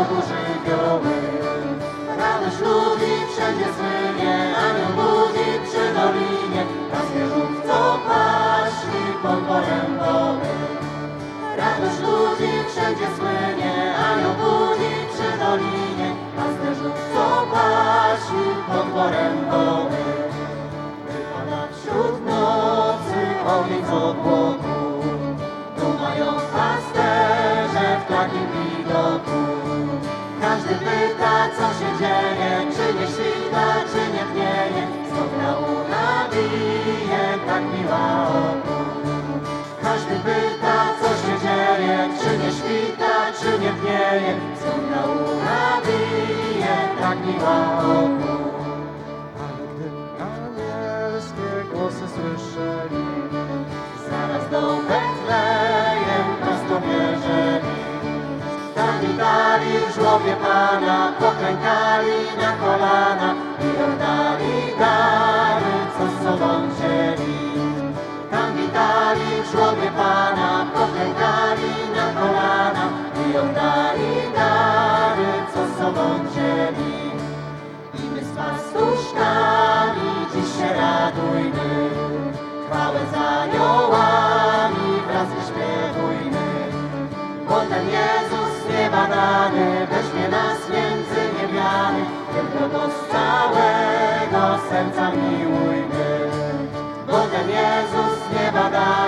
Żywiołem. Radość ludzi wszędzie słynie, anioł budzi przy dolinie, na zwierząt, co paśli pod porębowym. Radość ludzi wszędzie słynie, anioł budzi przy dolinie, a zwierząt, co paśli pod porębowym. Wypada wśród nocy ogień z obłoku, dumają pasterze w takim. Każdy pyta, co się dzieje, czy nie świta, czy nie tnieje, skąd launa bije tak miła oku. Każdy pyta, co się dzieje, czy nie świta, czy nie tnieje, skąd launa bije tak miła żłobie Pana, poklękali na kolana i oddali dary, co z sobą wzięli. Tam witali w żłobie Pana, poklękali na kolana i oddali dary, co z sobą wzięli. I my z pastuszkami dziś się radujmy, chwałę za aniołami wraz wyśpiewujmy. Bo ten Jezus niebadany weźmie serca miłujmy. Bo ten Jezus między niewiany,